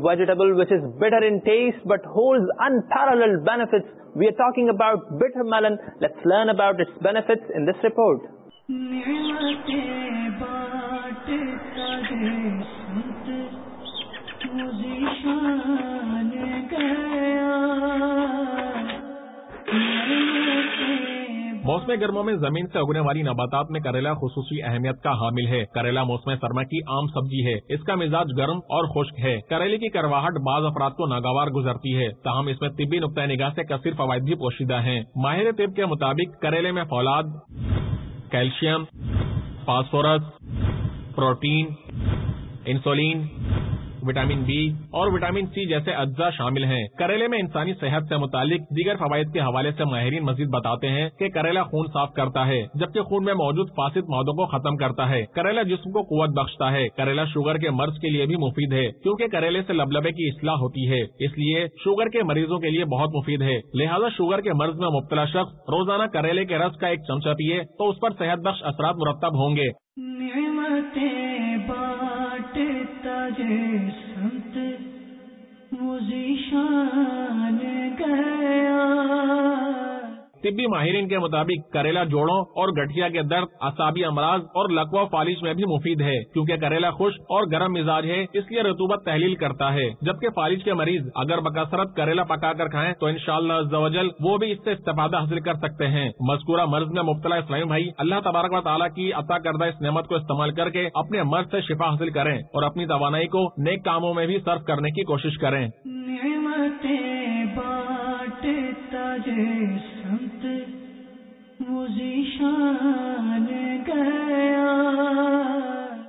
vegetable which is bitter in taste but holds unparalleled benefits. We are talking about bitter melon. Let's learn about its benefits in this report. موسم گرما میں زمین سے اگنے والی نباتات میں کریلا خصوصی اہمیت کا حامل ہے کریلا موسم سرما کی عام سبزی ہے اس کا مزاج گرم اور خشک ہے کریلے کی کرواہٹ بعض افراد کو ناگاوار گزرتی ہے تاہم اس میں طبی نقطۂ نگاہ سے کثیر فوائد بھی پوشیدہ ہیں ماہر طب کے مطابق کریلے میں فولاد calcium phosphorus protein insulin vitamin B اور وٹامن سی جیسے اجزا شامل ہیں کریلے میں انسانی صحت سے متعلق دیگر فوائد کے حوالے سے ماہرین مزید بتاتے ہیں کہ کریلا خون صاف کرتا ہے جبکہ خون میں موجود فاسد مودوں کو ختم کرتا ہے کریلا جسم کو قوت بخشتا ہے کریلا شوگر کے مرض کے لیے بھی مفید ہے کیونکہ کریلے سے لبلبے کی اصلاح ہوتی ہے اس لیے شوگر کے مریضوں کے لیے بہت مفید ہے لہٰذا شوگر کے مرض میں مبتلا شخص روزانہ کریلے کے رس کا ایک چمچہ پیے تو اس پر صحت بخش اثرات مرتب ہوں گے سنت وہ ذیشان گیا طبی ماہرین کے مطابق کریلا جوڑوں اور گٹھیا کے درد اصابی امراض اور لکوا فالش میں بھی مفید ہے کیونکہ کریلا خشک اور گرم مزاج ہے اس لیے رتوبت تحلیل کرتا ہے جبکہ فالج کے مریض اگر بکثرت کریلا پکا کر کھائیں تو انشاءاللہ شاء وہ بھی اس سے استفادہ حاصل کر سکتے ہیں مذکورہ مرض میں مبتلا اسلام بھائی اللہ تبارک و تعالیٰ کی عطا کردہ اس نعمت کو استعمال کر کے اپنے مرض سے شفا حاصل کریں اور اپنی توانائی کو نیک کاموں میں بھی صرف کرنے کی کوشش کریں سنت وہ شان